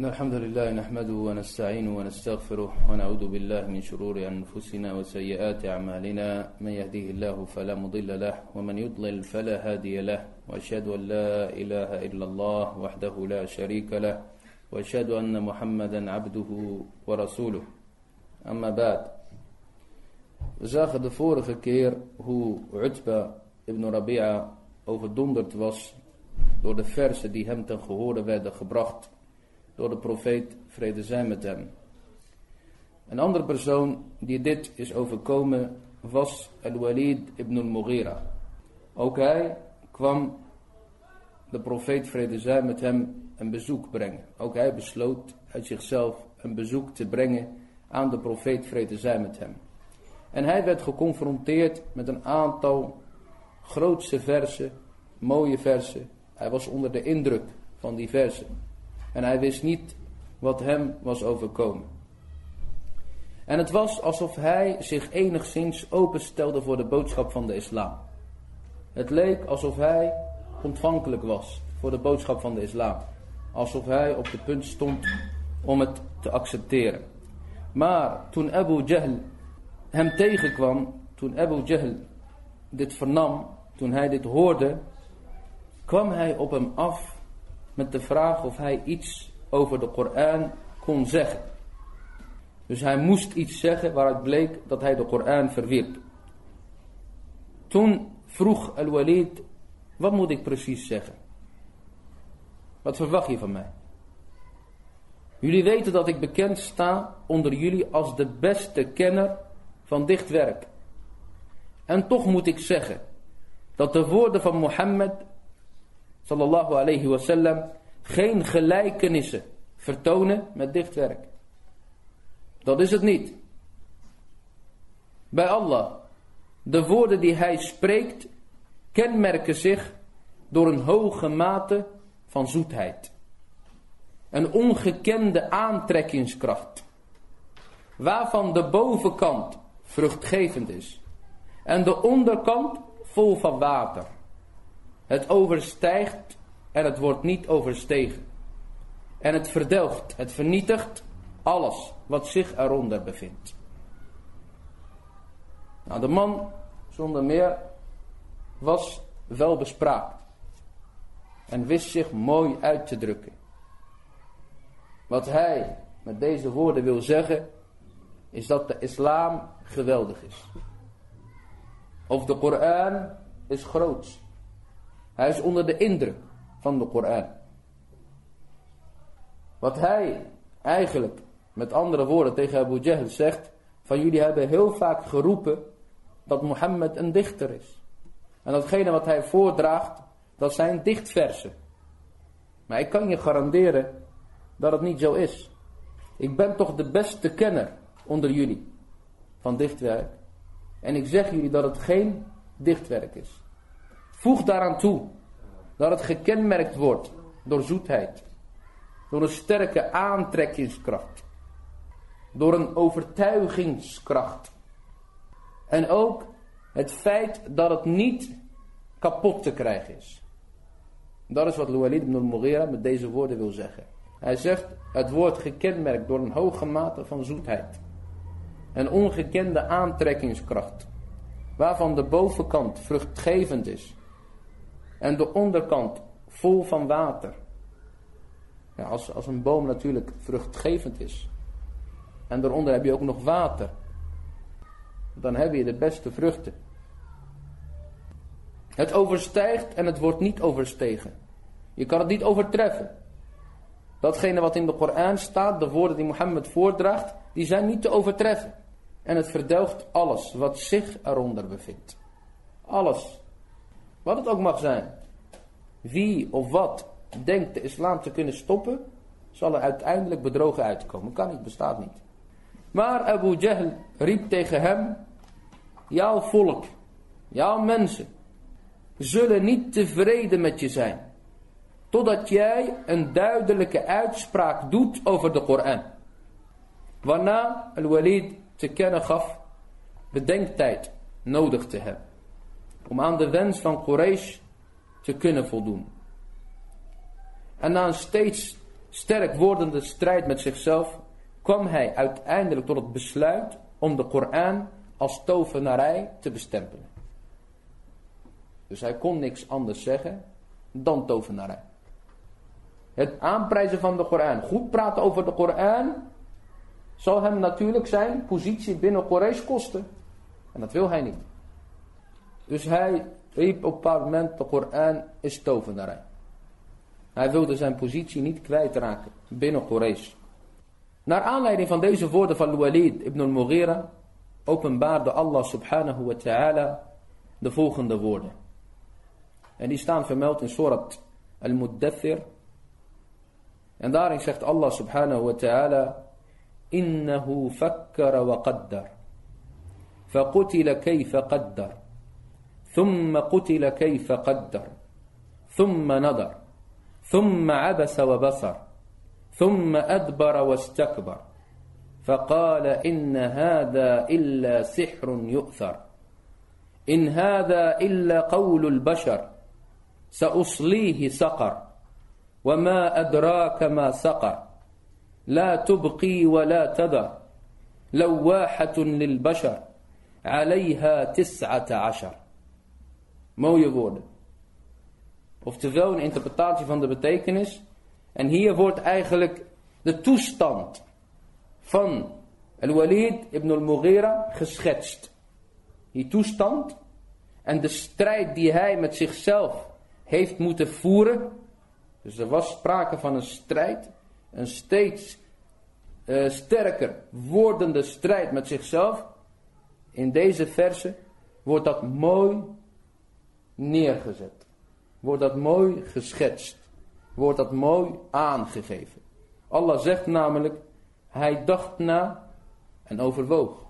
إن الحمد لله نحمده ونستعينه ونستغفره ونعوذ بالله من شرور أنفسنا وسيئات أعمالنا. من يهديه الله فلا مضل له ومن يضلل فلا هادي له. وأشهد أن لا إله إلا الله وحده لا شريك له وأشهد أن محمدا عبده ورسوله. أما بعد We zagen de vorige keer hoe Utba ibn Rabi'a overdonderd was versen die hem ten gehore werden gebracht door de profeet, vrede zij met hem. Een andere persoon die dit is overkomen was Al-Walid ibn al-Mughira. Ook hij kwam de profeet, vrede zij met hem, een bezoek brengen. Ook hij besloot uit zichzelf een bezoek te brengen aan de profeet, vrede zij met hem. En hij werd geconfronteerd met een aantal grootse versen, mooie versen. Hij was onder de indruk van die versen. En hij wist niet wat hem was overkomen. En het was alsof hij zich enigszins openstelde voor de boodschap van de islam. Het leek alsof hij ontvankelijk was voor de boodschap van de islam. Alsof hij op het punt stond om het te accepteren. Maar toen Abu Jahl hem tegenkwam, toen Abu Jahl dit vernam, toen hij dit hoorde, kwam hij op hem af met de vraag of hij iets over de Koran kon zeggen. Dus hij moest iets zeggen waaruit bleek dat hij de Koran verwierp. Toen vroeg Al-Walid, wat moet ik precies zeggen? Wat verwacht je van mij? Jullie weten dat ik bekend sta onder jullie als de beste kenner van dichtwerk. En toch moet ik zeggen dat de woorden van Mohammed sallallahu alayhi wasallam geen gelijkenissen vertonen met dichtwerk. Dat is het niet. Bij Allah, de woorden die hij spreekt, kenmerken zich door een hoge mate van zoetheid. Een ongekende aantrekkingskracht, waarvan de bovenkant vruchtgevend is en de onderkant vol van water. Het overstijgt en het wordt niet overstegen. En het verdelgt, het vernietigt alles wat zich eronder bevindt. Nou, de man, zonder meer, was wel bespraakt. En wist zich mooi uit te drukken. Wat hij met deze woorden wil zeggen, is dat de islam geweldig is. Of de Koran is groots. Hij is onder de indruk van de Koran. Wat hij eigenlijk, met andere woorden, tegen Abu Jahl zegt, van jullie hebben heel vaak geroepen dat Mohammed een dichter is. En datgene wat hij voordraagt, dat zijn dichtversen. Maar ik kan je garanderen dat het niet zo is. Ik ben toch de beste kenner onder jullie van dichtwerk. En ik zeg jullie dat het geen dichtwerk is. Voeg daaraan toe dat het gekenmerkt wordt door zoetheid, door een sterke aantrekkingskracht, door een overtuigingskracht. En ook het feit dat het niet kapot te krijgen is. Dat is wat Luwalid ibn al-Mughira met deze woorden wil zeggen. Hij zegt, het wordt gekenmerkt door een hoge mate van zoetheid. Een ongekende aantrekkingskracht. Waarvan de bovenkant vruchtgevend is en de onderkant vol van water. Ja, als, als een boom natuurlijk vruchtgevend is. En daaronder heb je ook nog water. Dan heb je de beste vruchten. Het overstijgt en het wordt niet overstegen. Je kan het niet overtreffen. Datgene wat in de Koran staat, de woorden die Mohammed voordraagt, die zijn niet te overtreffen. En het verdelgt alles wat zich eronder bevindt. Alles. Wat het ook mag zijn. Wie of wat denkt de islam te kunnen stoppen, zal er uiteindelijk bedrogen uitkomen. Kan niet, bestaat niet. Maar Abu Jahl riep tegen hem, jouw volk, jouw mensen, zullen niet tevreden met je zijn. Totdat jij een duidelijke uitspraak doet over de Koran. Waarna Al-Walid te kennen gaf bedenktijd nodig te hebben. Om aan de wens van Quraysh te kunnen voldoen. En na een steeds sterk wordende strijd met zichzelf, kwam hij uiteindelijk tot het besluit om de Koran als tovenarij te bestempelen. Dus hij kon niks anders zeggen dan tovenarij. Het aanprijzen van de Koran, goed praten over de Koran, zal hem natuurlijk zijn positie binnen Quraysh kosten. En dat wil hij niet. Dus hij riep op een bepaald moment, de Koran is tovenarij. Hij wilde zijn positie niet kwijtraken binnen Quraysh. Naar aanleiding van deze woorden van Walid ibn al-Mughira openbaarde Allah subhanahu wa ta'ala de volgende woorden. En die staan vermeld in surat al-Muddathir. En daarin zegt Allah subhanahu wa ta'ala إنه فكر وقدر فقتل كيف قدر ثم قتل كيف قدر ثم نظر ثم عبس وبصر ثم أدبر واستكبر فقال إن هذا إلا سحر يؤثر إن هذا إلا قول البشر سأصليه سقر وما أدراك ما سقر لا تبقي ولا تذر لواحة للبشر عليها تسعة عشر. Mooie woorden. Oftewel een interpretatie van de betekenis. En hier wordt eigenlijk de toestand van Al-Walid ibn al-Mughira geschetst. Die toestand en de strijd die hij met zichzelf heeft moeten voeren. Dus er was sprake van een strijd een steeds uh, sterker wordende strijd met zichzelf. In deze verse wordt dat mooi neergezet. Wordt dat mooi geschetst. Wordt dat mooi aangegeven. Allah zegt namelijk, hij dacht na en overwoog.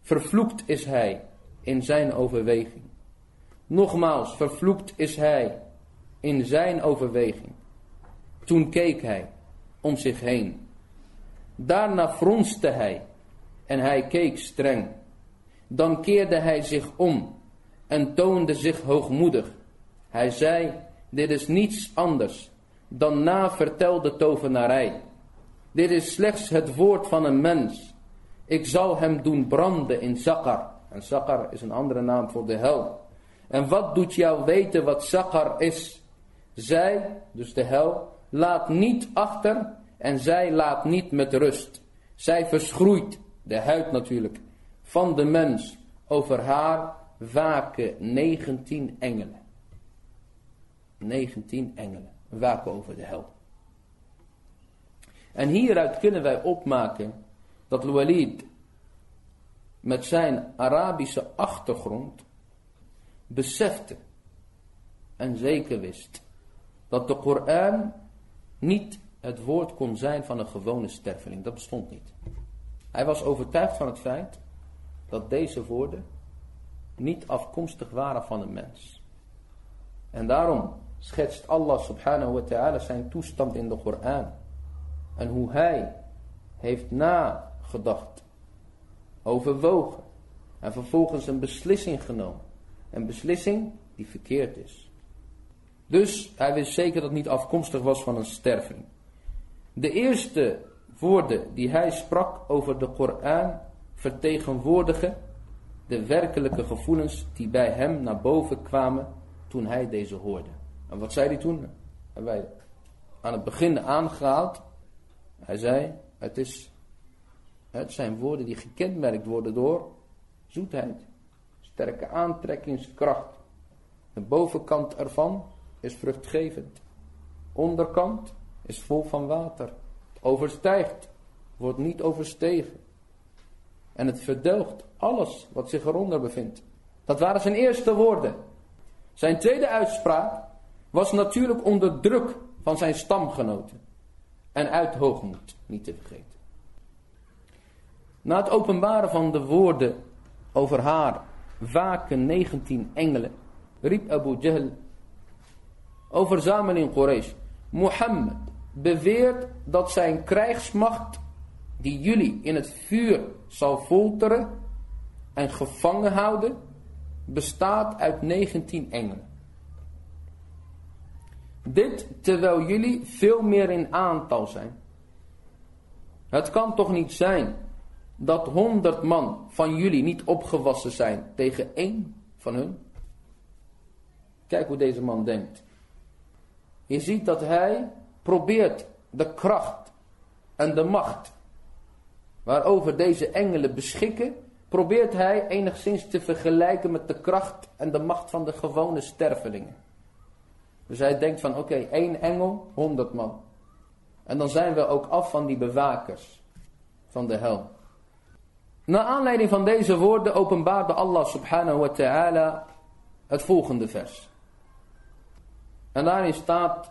Vervloekt is hij in zijn overweging. Nogmaals, vervloekt is hij in zijn overweging. Toen keek hij om zich heen. Daarna fronste hij en hij keek streng. Dan keerde hij zich om en toonde zich hoogmoedig. Hij zei, dit is niets anders dan na vertelde tovenarij. Dit is slechts het woord van een mens. Ik zal hem doen branden in Zakar. En Zakar is een andere naam voor de hel. En wat doet jou weten wat Zakar is? Zij, dus de hel, laat niet achter en zij laat niet met rust. Zij verschroeit, de huid natuurlijk, van de mens. Over haar waken 19 engelen. 19 engelen waken over de hel. En hieruit kunnen wij opmaken dat Walid met zijn Arabische achtergrond besefte en zeker wist dat de Koran niet het woord kon zijn van een gewone sterveling. Dat bestond niet. Hij was overtuigd van het feit dat deze woorden niet afkomstig waren van een mens. En daarom schetst Allah subhanahu wa ta'ala zijn toestand in de Koran. En hoe hij heeft nagedacht, overwogen en vervolgens een beslissing genomen. Een beslissing die verkeerd is. Dus hij wist zeker dat het niet afkomstig was van een sterveling. De eerste woorden die hij sprak over de Koran vertegenwoordigen de werkelijke gevoelens die bij hem naar boven kwamen toen hij deze hoorde. En wat zei hij toen? Hebben wij aan het begin aangehaald. Hij zei, het, is, het zijn woorden die gekenmerkt worden door zoetheid, sterke aantrekkingskracht. De bovenkant ervan is vruchtgevend. Onderkant is vol van water. overstijgt, wordt niet overstegen. En het verdelgt alles wat zich eronder bevindt. Dat waren zijn eerste woorden. Zijn tweede uitspraak was natuurlijk onder druk van zijn stamgenoten. En uit hoogmoed, niet te vergeten. Na het openbaren van de woorden over haar waken 19 engelen, riep Abu Jahl over verzameling Quraysh. Mohammed beweert dat zijn krijgsmacht die jullie in het vuur zal folteren en gevangen houden, bestaat uit 19 engelen. Dit terwijl jullie veel meer in aantal zijn. Het kan toch niet zijn dat honderd man van jullie niet opgewassen zijn tegen één van hun? Kijk hoe deze man denkt. Je ziet dat hij probeert de kracht en de macht waarover deze engelen beschikken, probeert hij enigszins te vergelijken met de kracht en de macht van de gewone stervelingen. Dus hij denkt van oké, één engel, honderd man. En dan zijn we ook af van die bewakers van de hel. Na aanleiding van deze woorden openbaarde Allah subhanahu wa ta'ala het volgende vers. En daarin staat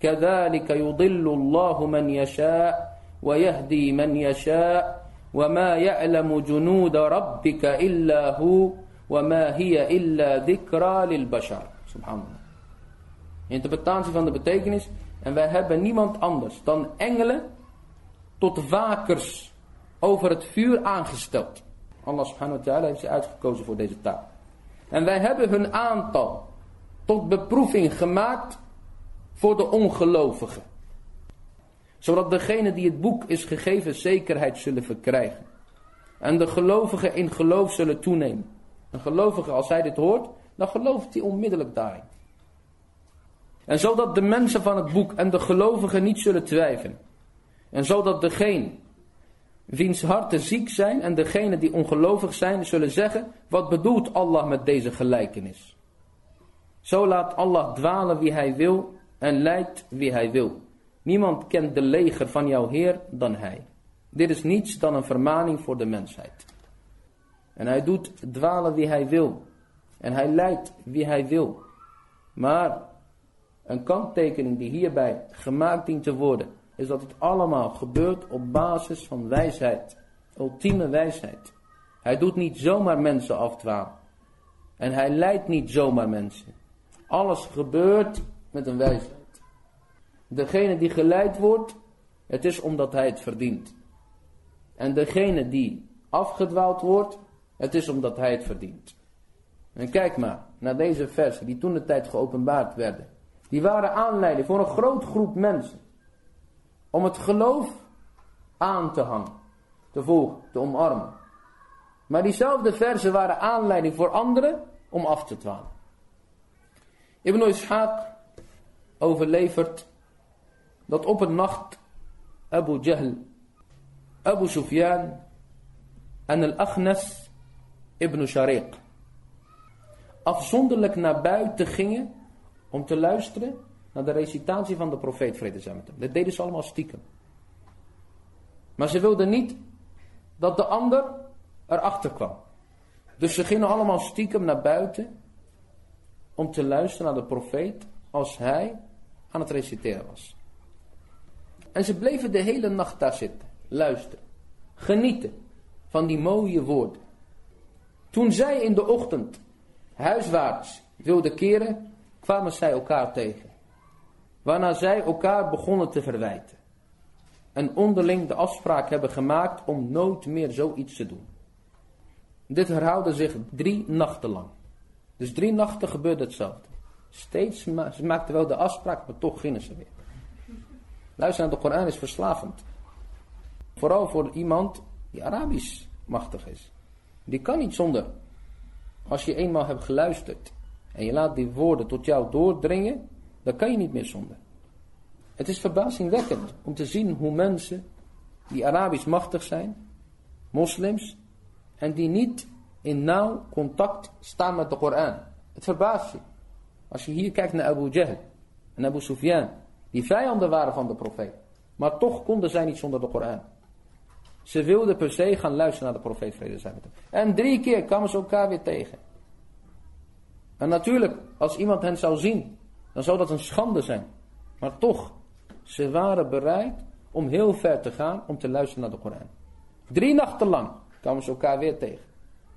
كذلك يضل الله من يشاء ويهدي من يشاء وما يعلم جنود ربك إلا هو وما هي إلا ذكرى للبشر سبحان الله Interpretatie van de betekenis. En wij hebben niemand anders dan engelen tot wakers over het vuur aangesteld. Allah subhanahu wa ta'ala heeft ze uitgekozen voor deze taak. En wij hebben hun aantal tot beproeving gemaakt voor de ongelovigen. Zodat degene die het boek is gegeven zekerheid zullen verkrijgen. En de gelovigen in geloof zullen toenemen. Een gelovige als hij dit hoort, dan gelooft hij onmiddellijk daarin. En zodat de mensen van het boek en de gelovigen niet zullen twijfelen. En zodat degene wiens harten ziek zijn en degene die ongelovig zijn zullen zeggen, wat bedoelt Allah met deze gelijkenis? Zo laat Allah dwalen wie hij wil en leidt wie hij wil. Niemand kent de leger van jouw Heer dan hij. Dit is niets dan een vermaning voor de mensheid. En hij doet dwalen wie hij wil. En hij leidt wie hij wil. Maar een kanttekening die hierbij gemaakt dient te worden, is dat het allemaal gebeurt op basis van wijsheid. Ultieme wijsheid. Hij doet niet zomaar mensen afdwalen. En hij leidt niet zomaar mensen. Alles gebeurt met een wijsheid. Degene die geleid wordt, het is omdat hij het verdient. En degene die afgedwaald wordt, het is omdat hij het verdient. En kijk maar naar deze versen die toen de tijd geopenbaard werden. Die waren aanleiding voor een groot groep mensen. Om het geloof aan te hangen, te volgen, te omarmen. Maar diezelfde versen waren aanleiding voor anderen om af te dwalen. Ibn Ishaq overlevert dat op een nacht Abu Jahl, Abu Sufyan en Al-Akhnas ibn Shariq afzonderlijk naar buiten gingen om te luisteren naar de recitatie van de profeet vrede zijn met hem. Dat deden ze allemaal stiekem. Maar ze wilden niet dat de ander erachter kwam. Dus ze gingen allemaal stiekem naar buiten om te luisteren naar de profeet als hij aan het reciteren was. En ze bleven de hele nacht daar zitten, luisteren, genieten van die mooie woorden. Toen zij in de ochtend huiswaarts wilden keren, kwamen zij elkaar tegen. Waarna zij elkaar begonnen te verwijten. En onderling de afspraak hebben gemaakt om nooit meer zoiets te doen. Dit herhaalde zich drie nachten lang. Dus drie nachten gebeurde hetzelfde. Steeds, ze maakten wel de afspraak, maar toch gingen ze weer. Luister naar de Koran is verslavend. Vooral voor iemand die Arabisch machtig is. Die kan niet zonder. Als je eenmaal hebt geluisterd en je laat die woorden tot jou doordringen, dan kan je niet meer zonder. Het is verbazingwekkend om te zien hoe mensen die Arabisch machtig zijn, moslims, en die niet in nauw contact staan met de Koran. Het verbaast je. Als je hier kijkt naar Abu Jahl en Abu Sufyan, die vijanden waren van de profeet. Maar toch konden zij niet zonder de Koran. Ze wilden per se gaan luisteren naar de profeet, vrede zijn met hem. En drie keer kwamen ze elkaar weer tegen. En natuurlijk, als iemand hen zou zien, dan zou dat een schande zijn. Maar toch, ze waren bereid om heel ver te gaan om te luisteren naar de Koran. Drie nachten lang kwamen ze elkaar weer tegen.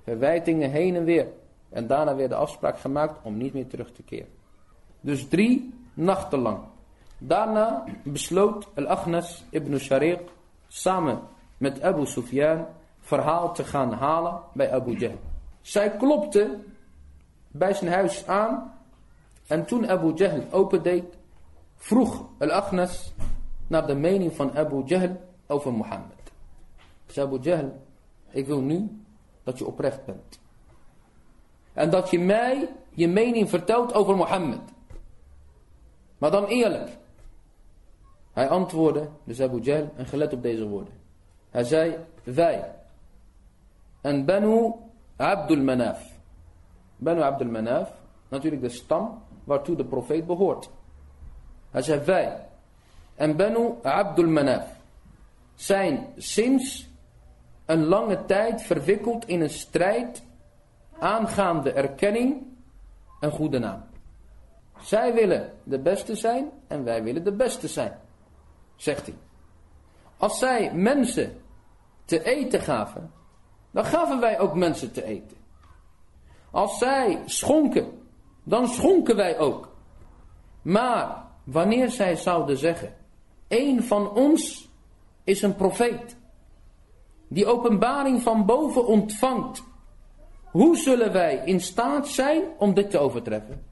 Verwijtingen heen en weer. En daarna weer de afspraak gemaakt om niet meer terug te keren. Dus drie nachten lang. Daarna besloot Al-Aghnas ibn Shariq samen met Abu Sufyan verhaal te gaan halen bij Abu Jahl. Zij klopte bij zijn huis aan en toen Abu Jahl opendeed, vroeg Al-Aghnas naar de mening van Abu Jahl over Mohammed. Zei Abu Jahl, ik wil nu dat je oprecht bent. En dat je mij je mening vertelt over Mohammed. Maar dan eerlijk. Hij antwoordde, dus Abu Jahl, en gelet op deze woorden. Hij zei, wij en Banu Abdul Manaf. Banu Abdul Manaf, natuurlijk de stam waartoe de profeet behoort. Hij zei, wij en Banu Abdul Manaf zijn sinds een lange tijd verwikkeld in een strijd aangaande erkenning en goede naam. Zij willen de beste zijn en wij willen de beste zijn, zegt hij. Als zij mensen te eten gaven, dan gaven wij ook mensen te eten. Als zij schonken, dan schonken wij ook. Maar wanneer zij zouden zeggen, een van ons is een profeet, die openbaring van boven ontvangt, hoe zullen wij in staat zijn om dit te overtreffen?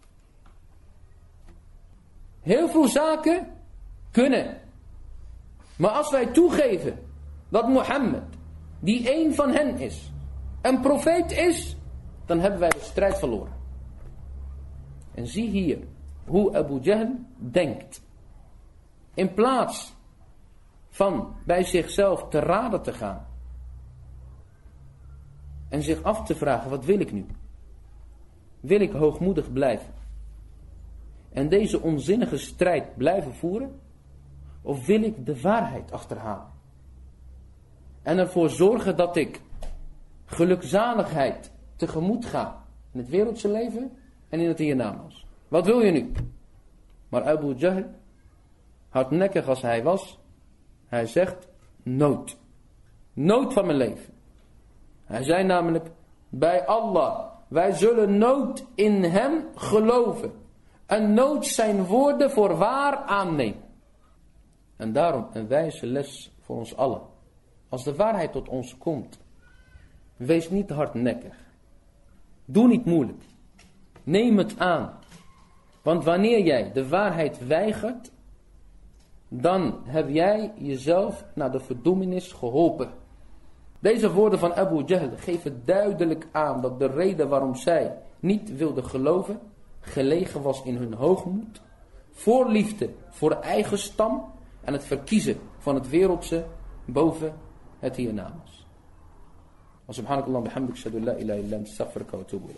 Heel veel zaken kunnen. Maar als wij toegeven dat Mohammed, die een van hen is, een profeet is, dan hebben wij de strijd verloren. En zie hier hoe Abu Jahl denkt. In plaats van bij zichzelf te raden te gaan. En zich af te vragen, wat wil ik nu? Wil ik hoogmoedig blijven? En deze onzinnige strijd blijven voeren? Of wil ik de waarheid achterhalen? En ervoor zorgen dat ik gelukzaligheid tegemoet ga in het wereldse leven en in het hiernamaals. Wat wil je nu? Maar Abu Jahl, hardnekkig als hij was, hij zegt nood. Nood van mijn leven. Hij zei namelijk, bij Allah, wij zullen nood in hem geloven. En nood zijn woorden voor waar aannemen. En daarom een wijze les voor ons allen. Als de waarheid tot ons komt, wees niet hardnekkig. Doe niet moeilijk. Neem het aan. Want wanneer jij de waarheid weigert, dan heb jij jezelf naar de verdoemenis geholpen. Deze woorden van Abu Jahl geven duidelijk aan dat de reden waarom zij niet wilden geloven, gelegen was in hun hoogmoed, voorliefde voor eigen stam en het verkiezen van het wereldse boven het hiernamaals. subhanakallah bihamdik shadu la ilaha illa astaghfiruka wa atubu.